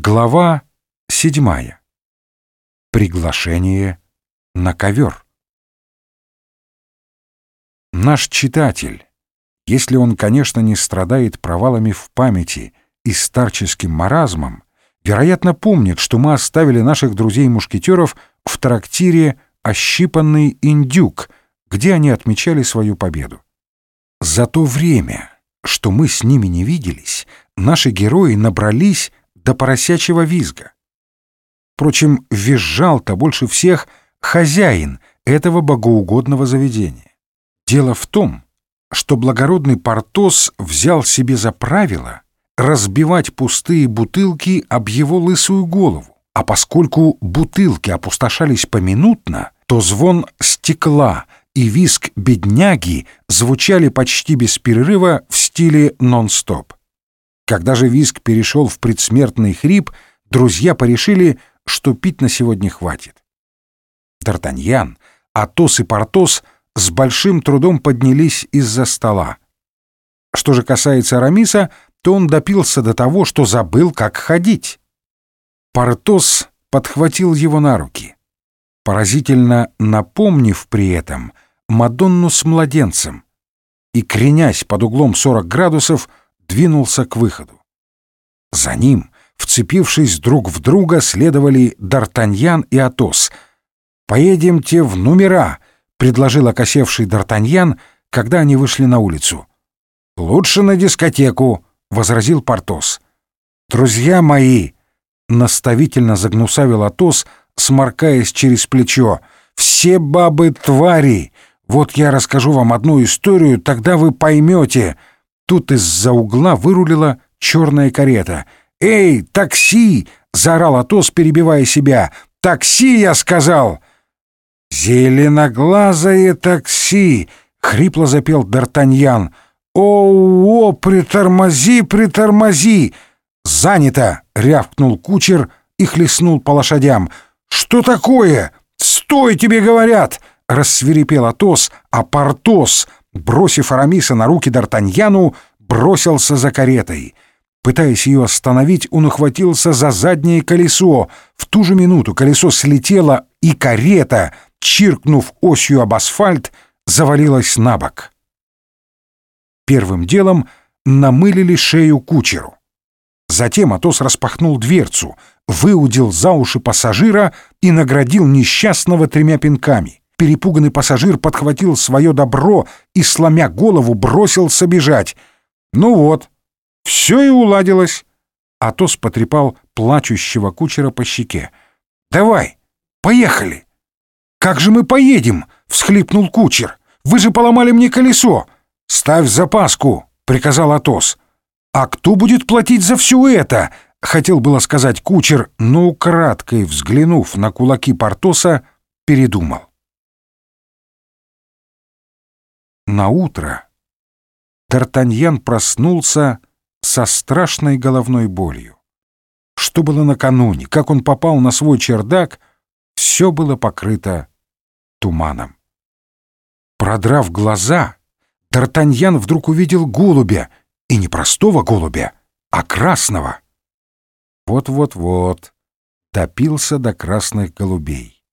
Глава седьмая. Приглашение на ковер. Наш читатель, если он, конечно, не страдает провалами в памяти и старческим маразмом, вероятно, помнит, что мы оставили наших друзей-мушкетеров в трактире «Ощипанный индюк», где они отмечали свою победу. За то время, что мы с ними не виделись, наши герои набрались до поросячьего визга. Впрочем, визжал-то больше всех хозяин этого богоугодного заведения. Дело в том, что благородный Портос взял себе за правило разбивать пустые бутылки об его лысую голову, а поскольку бутылки опустошались поминутно, то звон стекла и виск бедняги звучали почти без перерыва в стиле нон-стоп. Когда же виск перешел в предсмертный хрип, друзья порешили, что пить на сегодня хватит. Д'Артаньян, Атос и Портос с большим трудом поднялись из-за стола. Что же касается Арамиса, то он допился до того, что забыл, как ходить. Портос подхватил его на руки, поразительно напомнив при этом Мадонну с младенцем, и, кренясь под углом 40 градусов, двинулся к выходу. За ним, вцепившись друг в друга, следовали Д'Артаньян и Атос. «Поедемте в номера», — предложил окосевший Д'Артаньян, когда они вышли на улицу. «Лучше на дискотеку», — возразил Портос. «Друзья мои», — наставительно загнусавил Атос, сморкаясь через плечо, — «все бабы твари. Вот я расскажу вам одну историю, тогда вы поймете». Тут из-за угла вырулила черная карета. «Эй, такси!» — заорал Атос, перебивая себя. «Такси, я сказал!» «Зеленоглазое такси!» — хрипло запел Д'Артаньян. «О-о, притормози, притормози!» «Занято!» — рявкнул кучер и хлестнул по лошадям. «Что такое? Стой, тебе говорят!» — рассверепел Атос, а Портос бросив Арамиса на руки Д'Артаньяну, бросился за каретой. Пытаясь ее остановить, он ухватился за заднее колесо. В ту же минуту колесо слетело, и карета, чиркнув осью об асфальт, завалилась на бок. Первым делом намылили шею кучеру. Затем Атос распахнул дверцу, выудил за уши пассажира и наградил несчастного тремя пинками. Перепуганный пассажир подхватил свое добро и, сломя голову, бросился бежать. Ну вот, все и уладилось. Атос потрепал плачущего кучера по щеке. «Давай, поехали!» «Как же мы поедем?» — всхлипнул кучер. «Вы же поломали мне колесо!» «Ставь запаску!» — приказал Атос. «А кто будет платить за все это?» — хотел было сказать кучер, но, украдкой взглянув на кулаки Портоса, передумал. На утро Д'Артаньян проснулся со страшной головной болью. Что было накануне, как он попал на свой чердак, все было покрыто туманом. Продрав глаза, Д'Артаньян вдруг увидел голубя, и не простого голубя, а красного. Вот-вот-вот, допился до красных голубей.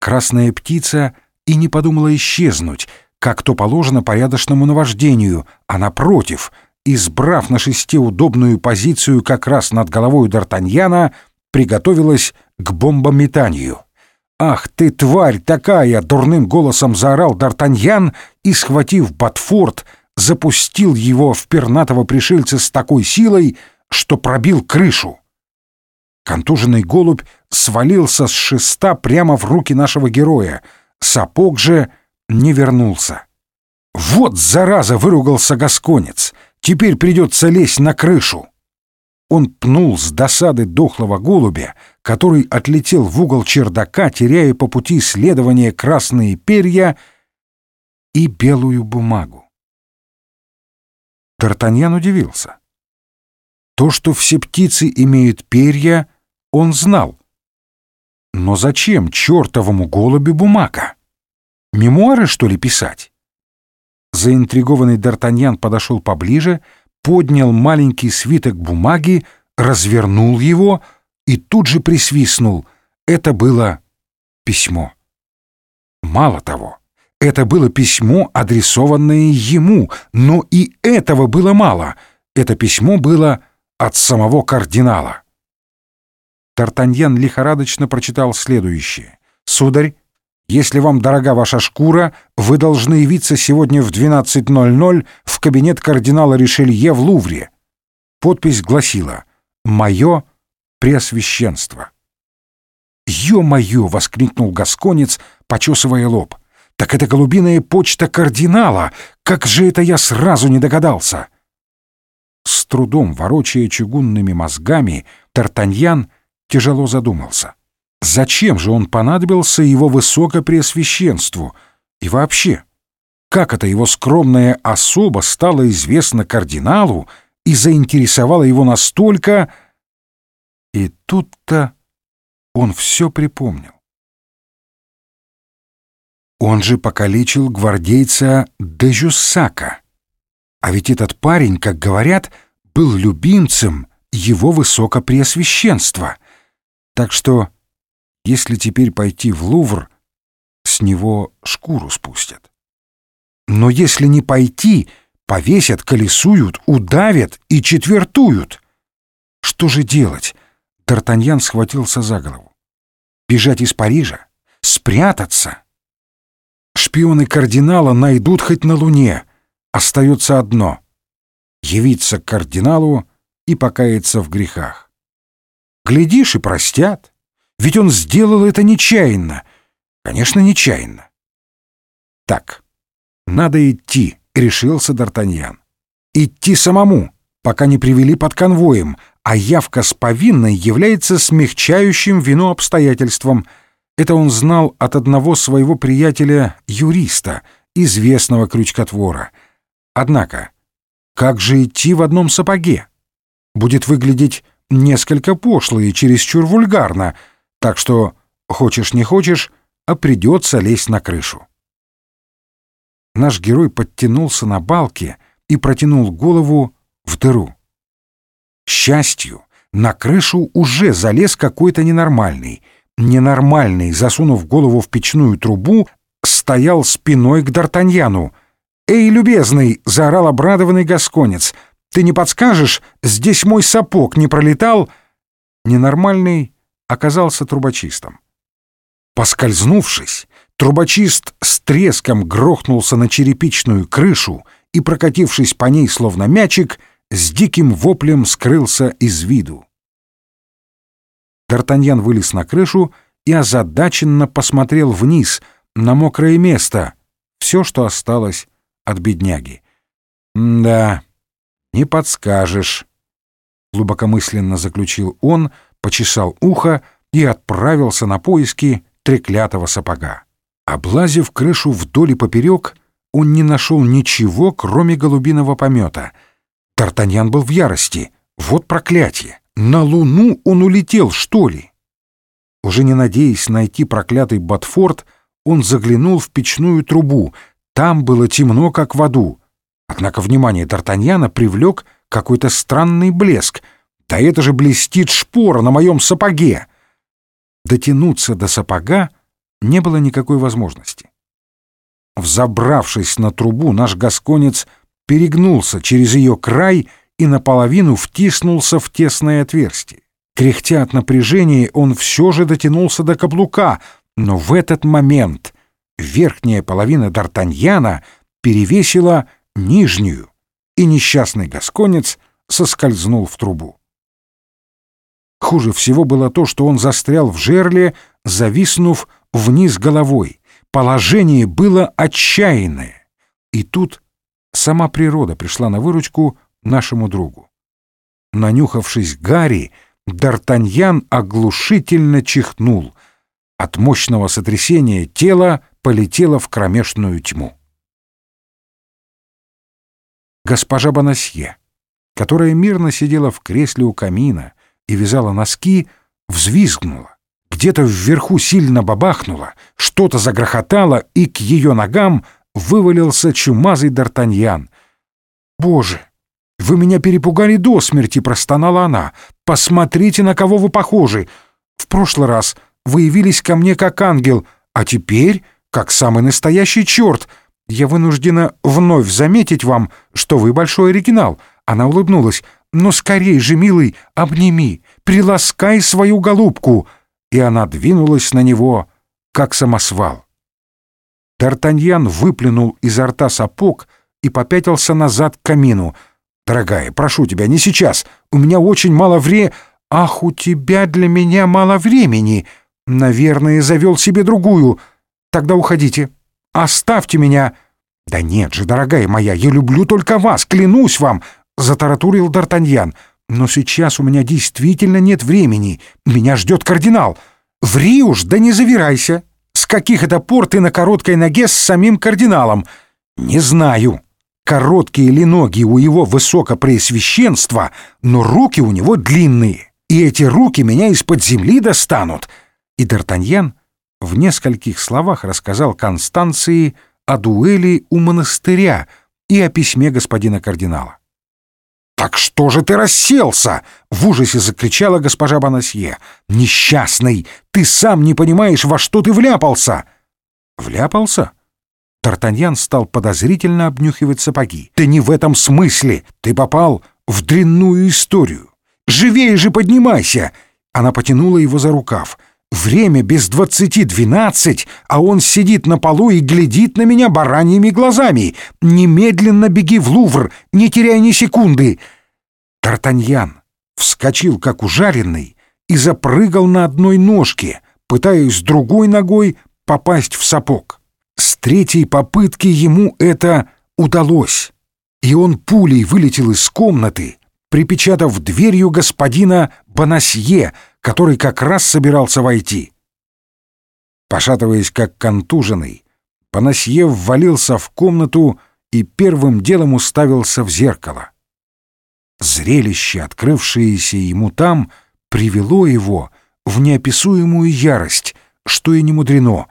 Красная птица — и не подумала исчезнуть, как то положено порядочному наваждению, а напротив, избрав на шесте удобную позицию как раз над головой Д'Артаньяна, приготовилась к бомбометанию. «Ах ты, тварь такая!» — дурным голосом заорал Д'Артаньян и, схватив Батфорд, запустил его в пернатого пришельца с такой силой, что пробил крышу. Контуженный голубь свалился с шеста прямо в руки нашего героя — Сапог же не вернулся. «Вот, зараза!» — выругался гасконец. «Теперь придется лезть на крышу!» Он пнул с досады дохлого голубя, который отлетел в угол чердака, теряя по пути следования красные перья и белую бумагу. Д'Артаньян удивился. То, что все птицы имеют перья, он знал. Но зачем чертовому голубю бумага? Мемуары, что ли, писать? Заинтригованный Д'Артаньян подошел поближе, поднял маленький свиток бумаги, развернул его и тут же присвистнул. Это было письмо. Мало того, это было письмо, адресованное ему, но и этого было мало. Это письмо было от самого кардинала. Тартаньян лихорадочно прочитал следующее. «Сударь, если вам дорога ваша шкура, вы должны явиться сегодня в 12.00 в кабинет кардинала Ришелье в Лувре». Подпись гласила «Мое преосвященство». «Ё-моё!» — воскликнул Гасконец, почесывая лоб. «Так это голубиная почта кардинала! Как же это я сразу не догадался!» С трудом ворочая чугунными мозгами, Тартаньян тяжело задумался. Зачем же он понадобился его высокопреосвященству? И вообще, как это его скромная особа стала известна кардиналу и заинтересовала его настолько... И тут-то он все припомнил. Он же покалечил гвардейца Дежусака. А ведь этот парень, как говорят, был любимцем его высокопреосвященства. Так что, если теперь пойти в Лувр, с него шкуру спустят. Но если не пойти, повесят, колесуют, удавят и четвертуют. Что же делать? Д'Артаньян схватился за голову. Бежать из Парижа? Спрятаться? Шпионы кардинала найдут хоть на Луне. Остается одно — явиться к кардиналу и покаяться в грехах. Глядишь, и простят. Ведь он сделал это нечаянно. Конечно, нечаянно. Так, надо идти, — решился Д'Артаньян. Идти самому, пока не привели под конвоем, а явка с повинной является смягчающим вину обстоятельством — это он знал от одного своего приятеля-юриста, известного крючкотвора. Однако, как же идти в одном сапоге? Будет выглядеть несколько пошло и чересчур вульгарно, так что, хочешь не хочешь, а придется лезть на крышу. Наш герой подтянулся на балке и протянул голову в дыру. Счастью, на крышу уже залез какой-то ненормальный — ненормальный, засунув голову в печную трубу, стоял спиной к Д'Артаньяну. «Эй, любезный!» — заорал обрадованный гасконец. «Ты не подскажешь? Здесь мой сапог не пролетал?» Ненормальный оказался трубочистом. Поскользнувшись, трубочист с треском грохнулся на черепичную крышу и, прокатившись по ней словно мячик, с диким воплем скрылся из виду. Д'Артаньян вылез на крышу и озадаченно посмотрел вниз, на мокрое место, все, что осталось от бедняги. «Да, не подскажешь», — глубокомысленно заключил он, почесал ухо и отправился на поиски треклятого сапога. Облазив крышу вдоль и поперек, он не нашел ничего, кроме голубиного помета. Тартаньян был в ярости. Вот проклятие! На Луну он улетел, что ли? Уже не надеясь найти проклятый Батфорд, он заглянул в печную трубу. Там было темно, как в аду. Однако внимание Д'Артаньяна привлек какой-то странный блеск. Да это же блестит шпора на моем сапоге! Дотянуться до сапога не было никакой возможности. Взобравшись на трубу, наш гасконец перегнулся через ее край и наполовину втиснулся в тесное отверстие. Кряхтя от напряжения, он все же дотянулся до каблука, но в этот момент верхняя половина Д'Артаньяна перевесила нижнюю, и несчастный гасконец соскользнул в трубу. Хуже всего было то, что он застрял в жерле, зависнув вниз головой. Положение было отчаянное. И тут сама природа пришла на выручку нашему другу. Нанюхавшись Гарри, Д'Артаньян оглушительно чихнул. От мощного сотрясения тело полетело в кромешную тьму. Госпожа Бонасье, которая мирно сидела в кресле у камина и вязала носки, взвизгнула. Где-то вверху сильно бабахнуло, что-то загрохотало, и к ее ногам вывалился чумазый Д'Артаньян. «Боже, вы меня перепугали до смерти!» — простонала она. Посмотрите, на кого вы похожи. В прошлый раз вы явились ко мне как ангел, а теперь как самый настоящий черт. Я вынуждена вновь заметить вам, что вы большой оригинал». Она улыбнулась. «Но скорей же, милый, обними, приласкай свою голубку!» И она двинулась на него, как самосвал. Д'Артаньян выплюнул изо рта сапог и попятился назад к камину. «Дорогая, прошу тебя, не сейчас. У меня очень мало вре...» «Ах, у тебя для меня мало времени. Наверное, завел себе другую. Тогда уходите. Оставьте меня». «Да нет же, дорогая моя, я люблю только вас, клянусь вам», — затаратурил Д'Артаньян. «Но сейчас у меня действительно нет времени. Меня ждет кардинал. Ври уж, да не завирайся. С каких это пор ты на короткой ноге с самим кардиналом? Не знаю. Короткие ли ноги у его высокопреосвященства, но руки у него длинные, и эти руки меня из-под земли достанут». И Д'Артаньян в нескольких словах рассказал Констанции о дуэли у монастыря и о письме господина кардинала. «Так что же ты расселся?» — в ужасе закричала госпожа Бонасье. «Несчастный! Ты сам не понимаешь, во что ты вляпался!» «Вляпался?» Тартаньян стал подозрительно обнюхивать сапоги. «Ты не в этом смысле! Ты попал в дрянную историю! Живее же поднимайся!» Она потянула его за рукав. «Время без двадцати двенадцать, а он сидит на полу и глядит на меня бараньими глазами! Немедленно беги в Лувр, не теряй ни секунды!» Тартаньян вскочил, как ужаренный, и запрыгал на одной ножке, пытаясь другой ногой попасть в сапог. С третьей попытки ему это удалось, и он пулей вылетел из комнаты, припечатав дверью господина Бонасье, который как раз собирался войти. Пошатываясь как контуженный, Бонасье ввалился в комнату и первым делом уставился в зеркало. Зрелище, открывшееся ему там, привело его в неописуемую ярость, что и не мудрено.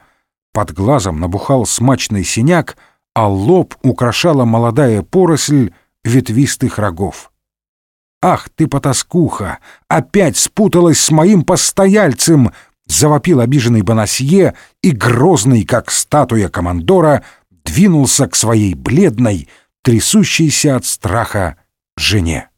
Под глазом набухал смачный синяк, а лоб украшала молодая поросль ветвистых рогов. «Ах ты, потаскуха! Опять спуталась с моим постояльцем!» — завопил обиженный Бонасье и, грозный, как статуя командора, двинулся к своей бледной, трясущейся от страха жене.